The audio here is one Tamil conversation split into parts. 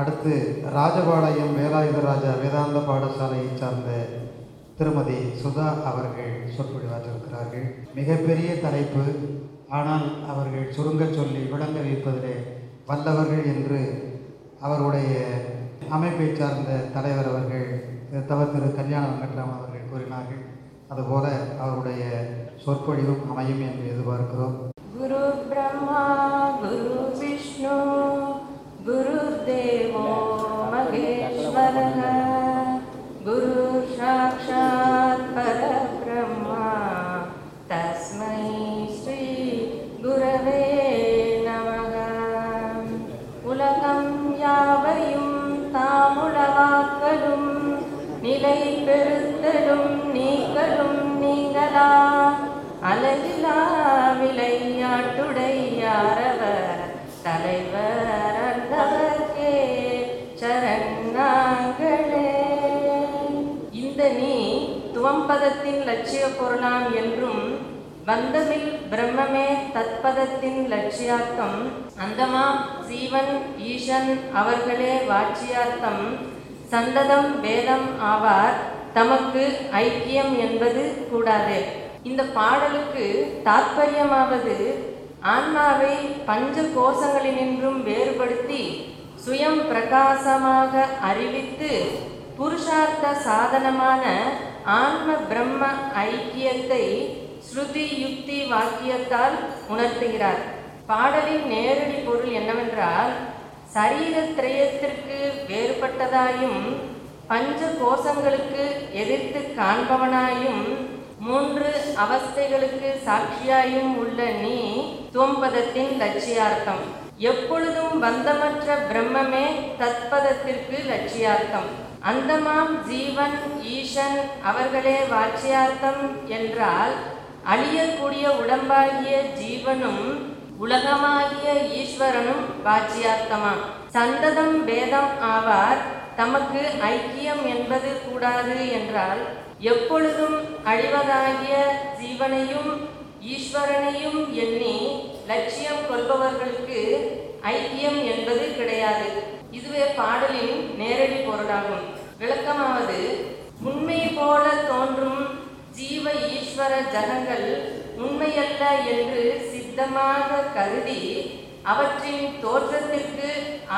அடுத்து ராஜபாளையம் வேலாயுதராஜா வேதாந்த பாடசாலையை சார்ந்த திருமதி சுதா அவர்கள் சொற்பொழிவாற்றிருக்கிறார்கள். மிகப்பெரிய தலைப்பு. ஆனால் அவர்கள் சுருங்க சொல்லி விளங்க வைப்பதிலே வல்லவர்கள் என்று அவருடைய அமைப்பை சார்ந்த தலைவர் அவர்கள் தவ திரு கல்யாண வெங்கட்ராமன் அவர்கள் கூறினார்கள். அதுபோல அவருடைய சொற்பொழிவும் அமையும் என்று எதிர்பார்க்கிறோம். நிலை நீங்களும் நீங்களா? அழகிலா விளையாட்டுடையாரவர் தலைவர் அந்தவர்க்கே சரணாங்களே. இந்த நீ துவம்பதத்தின் லட்சிய பொருளாம் என்றும் வந்தமில் பிரம்மமே தத்பதத்தின் லட்சியார்த்தம் அந்தமாம் சீவன் ஈசன் அவர்களே வாட்சியார்த்தம் சந்ததம் வேதம் ஆவார். தமக்கு ஐக்கியம் என்பது கூடாது. இந்த பாடலுக்கு தாத்பரியமாவது ஆன்மாவை பஞ்ச கோஷங்களினின்றும் வேறுபடுத்தி சுயம் பிரகாசமாக அறிவித்து புருஷார்த்த சாதனமான ஆன்ம பிரம்ம ஐக்கியத்தை ஸ்ருதி யுக்தி வாக்கியத்தால் உணர்த்துகிறார். பாடலின் நேரடி பொருள் என்னவென்றால் சரீரத்திரயத்திற்கு வேறுபட்டதாயும் பஞ்ச கோஷங்களுக்கு எதிர்த்து காண்பவனாயும் மூன்று அவஸ்தைகளுக்கு சாட்சியாயும் உள்ள நீ துவம்பதத்தின் லட்சியார்த்தம். எப்பொழுதும் பந்தமற்ற பிரம்மமே தத்பதத்திற்கு லட்சியார்த்தம். அந்தமாம் ஜீவன் ஈசன் அவர்களே வாட்சியார்த்தம் என்றால் அழியக்கூடிய உடம்பாகிய ஜீவனும் உலகமாகிய ஈஸ்வரனும் வாட்சியார்த்தமாம் சந்ததம் வேதம் ஆவார். தமக்கு ஐக்கியம் என்பது கூடாது என்றால் எப்பொழுதும் அழிவதாகிய ஜீவனையும் ஈஸ்வரனையும் எண்ணி லட்சியம் கொள்பவர்களுக்கு ஐக்கியம் என்பது கிடையாது. இதுவே பாடலின் நேரடி பொருளாகும். விளக்கமாவது உண்மை போல தோன்றும் ஜீவ ஈஸ்வர ஜகங்கள் உண்மையல்ல என்று சித்தமாக கருதி அவற்றின் தோற்றத்திற்கு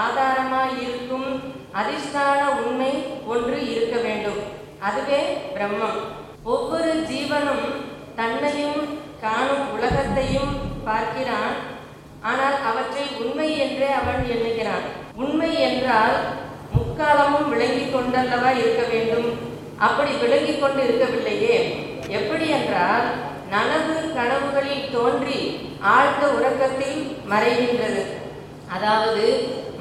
ஆதாரமாயிருக்கும் அதிஷ்டான உண்மை ஒன்று இருக்க வேண்டும். அதுவே பிரம்மம். ஒவ்வொரு ஜீவனும் தன்னையும் காணும் உலகத்தையும் பார்க்கிறான். ஆனால் அவற்றை உண்மை என்றே அவன் எண்ணுகிறான். உண்மை என்றால் முக்காலமும் விளங்கி கொண்டல்லவா இருக்க வேண்டும். அப்படி விளங்கிக் கொண்டு இருக்கவில்லையே எப்படி என்றால் நனவு கனவுகளில் தோன்றி ஆழ்ந்த உறக்கத்தில் மறைகின்றது. அதாவது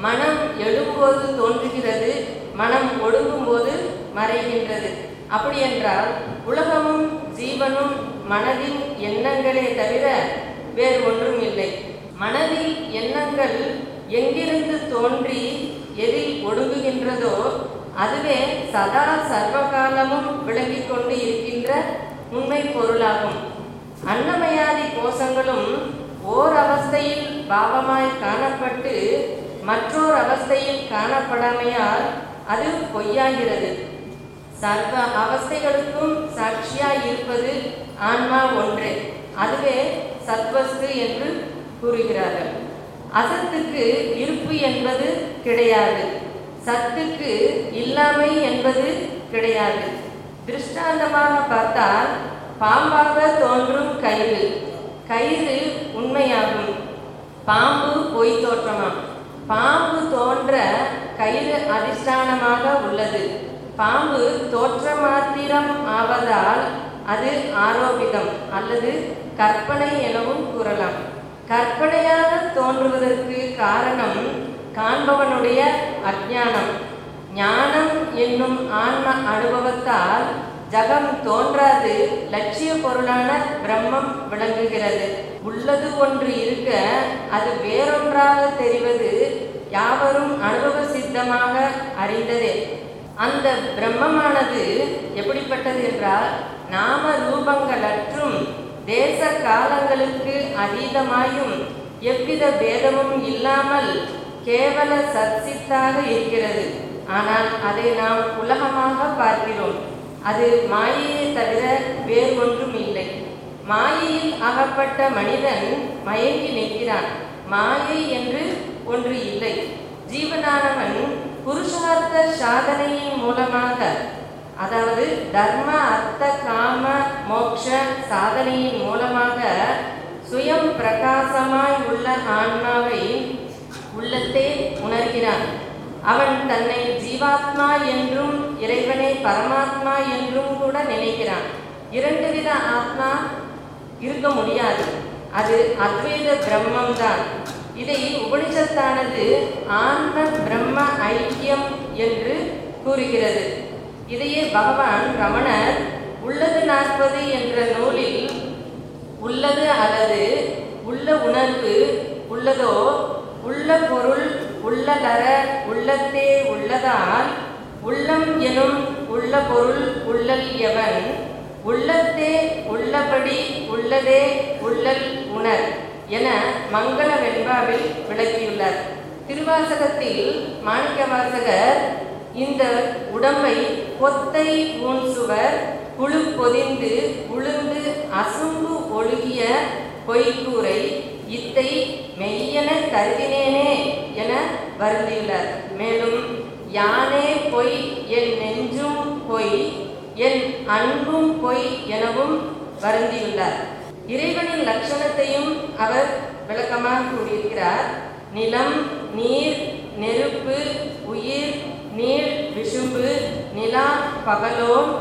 மனம் எழும்போது தோன்றுகிறது மனம் ஒடுங்கும்போது மறைகின்றது. அப்படி என்றால் உலகமும் ஜீவனும் மனதின் எண்ணங்களே தவிர வேறு ஒன்றும் இல்லை. மனதில் எண்ணங்கள் எங்கிருந்து தோன்றி எதில் ஒடுங்குகின்றதோ அதுவே சதா சர்வகாலமும் விளங்கிக் கொண்டு இருக்கின்ற உண்மை பொருளாகும். அன்னமயாதி கோஷங்களும் ஓர் அவஸ்தையில் பாவமாய் காணப்பட்டு மற்றோர் அவஸ்தையில் காணப்படாமையால் அது பொய்யாகிறது. சர்வ அவஸ்தைகளுக்கும் சாட்சியாய் இருப்பது ஆன்மா ஒன்றே. அதுவே சத்வஸ்து என்று கூறுகிறார்கள். அசத்துக்கு இருப்பு என்பது கிடையாது. சத்துக்கு இல்லாமை என்பது கிடையாது. திருஷ்டாந்தமாக பார்த்தால் பாம்பாக தோன்றும் கயிறு. கயிறு உண்மையாகும். பாம்பு பொய் தோற்றமாம். பாம்பு தோன்ற கயிறு அதிஷ்டானமாக உள்ளது. பாம்பு தோற்ற மாத்திரம் ஆவதால் அது ஆரோபிதம் அல்லது கற்பனை எனவும் கூறலாம். கற்பனையாக தோன்றுவதற்கு காரணம் காண்பவனுடைய அஜானம் ஞானம் என்னும் ஆன்ம அனுபவத்தால் ஜகம் தோன்றாது லட்சிய பொருளான பிரம்மம் விளங்குகிறது. உள்ளது ஒன்று இருக்க அது வேறொன்றாக தெரிவது யாவரும் அனுபவ சித்தமாக அறிந்ததே. அந்த பிரம்மமானது எப்படிப்பட்டது என்றால் நாம ரூபங்களற்றும் தேச காலங்களுக்கு அதீதமாயும் எவ்வித பேதமும் இல்லாமல் கேவல சர்சித்தாக இருக்கிறது. ஆனால் அதை நாம் உலகமாக பார்க்கிறோம். அது மாயையை தவிர வேறு ஒன்றும் இல்லை. மாயையில் அகப்பட்ட மனிதன் மயங்கி நிற்கிறான். மாயை என்று ஒன்று இல்லை. ஜீவனானவன் புருஷார்த்த சாதனையின் மூலமாக அதாவது தர்ம அர்த்த காம மோக்ஷ சாதனையின் மூலமாக சுயம் பிரகாசமாய் உள்ள ஆன்மாவை உள்ளத்தே உணர்கிறான். அவன் தன்னை ஜீவாத்மா என்றும் இறைவனை பரமாத்மா என்றும் கூட நினைக்கிறான். இரண்டு வித ஆத்மா இருக்க முடியாது. அது அத்வைத பிரம்மம்தான். இதை உபனிஷத்தானது ஆன்ம பிரம்ம ஐக்கியம் என்று கூறுகிறது. இதையே பகவான் ரமணர் உள்ளது நாற்பது என்ற நூலில் உள்ளது அல்லது உள்ள உணர்வு உள்ளதோ உள்ள பொருள் உள்ளலர உள்ளத்தே உள்ளதால் உள்ளம் எனும் உள்ள பொருள் உள்ளல் எவன் உள்ளத்தே உள்ளபடி உள்ளதே உள்ளல் உணர் என மங்கள வெண்பாவில் விளக்கியுள்ளார். திருவாசகத்தில் மாணிக்கவாசகர் இந்த உடம்பை கொத்தை ஊன் சுவர் குழு பொதிந்து உளுந்து அசும்பு ஒழுகிய பொய்க்கூரை இத்தை மெய்யென கருதினேனே என வருந்தியுள்ளார். மேலும் யானே பொய் என் நெஞ்சும் பொய் என் அன்பும் பொய் எனவும் வருந்தியுள்ளார். இறைவனின் லட்சணத்தையும் அவர் விளக்கமாக கூறியிருக்கிறார். நிலம் நீர் நெருப்பு உயிர் நீர் விசும்பு நிலா பகலோன்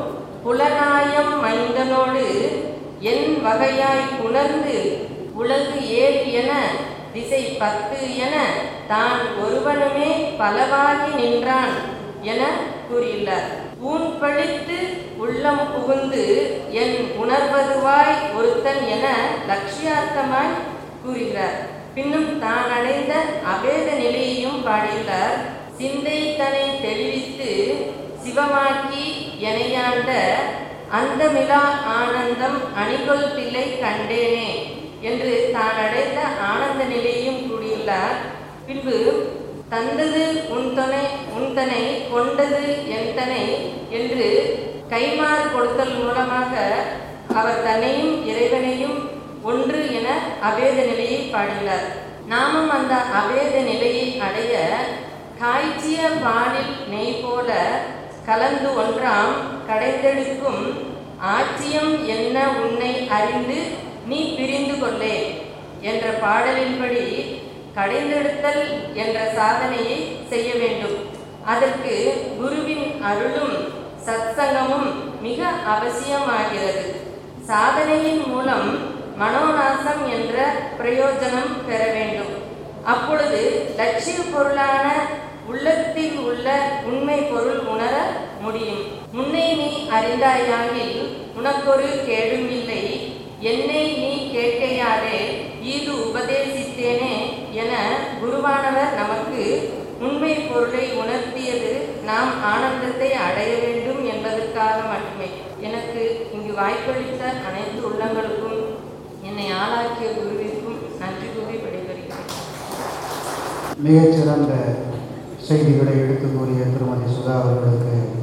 புலனாயம் மைந்தனோடு என் வகையாய் உணர்ந்து உலகு ஏழு என திசை பத்து என தான் ஒருவனுமே பலவாகி நின்றான் என கூறியுள்ளார். ஊன் பழித்து உள்ளம் புகுந்து என் உணர்வதுவாய் ஒருத்தன் என லட்சியார்த்தமாய் கூறுகிறார். பின்னும் தான் அடைந்த அபேத நிலையையும் பாடியுள்ளார். சிந்தை தன்னை தெளிவித்து சிவமாக்கி எனையாண்ட அந்தமிலா ஆனந்தம் அணிகொல் பிள்ளை கண்டேனே. என்று தான் அடைந்த ஆனந்த நிலையையும் கூறியுள்ளார். பின்பு தந்தது உன்தனை உன்தனை கொண்டது என்தனை என்று கைமாறு கொடுத்தல் மூலமாக அவர் தன்னையும் இறைவனையும் ஒன்று என அபேத நிலையை பாடினார். நாமும் அந்த அபேத நிலையை அடைய காய்ச்சிய பாலில் நெய் போல கலந்து ஒன்றாம் கடைந்தெடுக்கும் ஆட்சியம் என்ன உன்னை அறிந்து நீ பிரிந்து கொள்ளே என்ற பாடலின்படி கடைந்தெடுத்தல் என்ற சாதனையை செய்ய வேண்டும். அதற்கு குருவின் அருளும் சத்சங்கமும் மிக அவசியமாகிறது. சாதனையின் மூலம் மனோநாசம் என்ற பிரயோஜனம் பெற வேண்டும். அப்பொழுது லட்சிய பொருளான உள்ளத்தில் உள்ள உண்மை பொருள் உணர முடியும். முன்னை நீ அறிந்தாயாகில் உனக்கொரு கேடும் இல்லை. என்னை நீ கேட்கையாரே இது உபதேசித்தேனே என குருவானவர் நமக்கு உண்மை பொருளை உணர்த்தியது. நாம் ஆனந்தத்தை அடைய வேண்டும் என்பதற்காக மட்டுமே. எனக்கு இங்கு வாய்ப்பளித்த அனைத்து உள்ளங்களுக்கும். என்னை ஆளாக்கிய குருவிற்கும் நன்றி கூறி விடைபெறுகிறேன். மிகச்சிறந்த செய்திகளை எடுத்து கூறிய திருமதி சுதா அவர்களுக்கு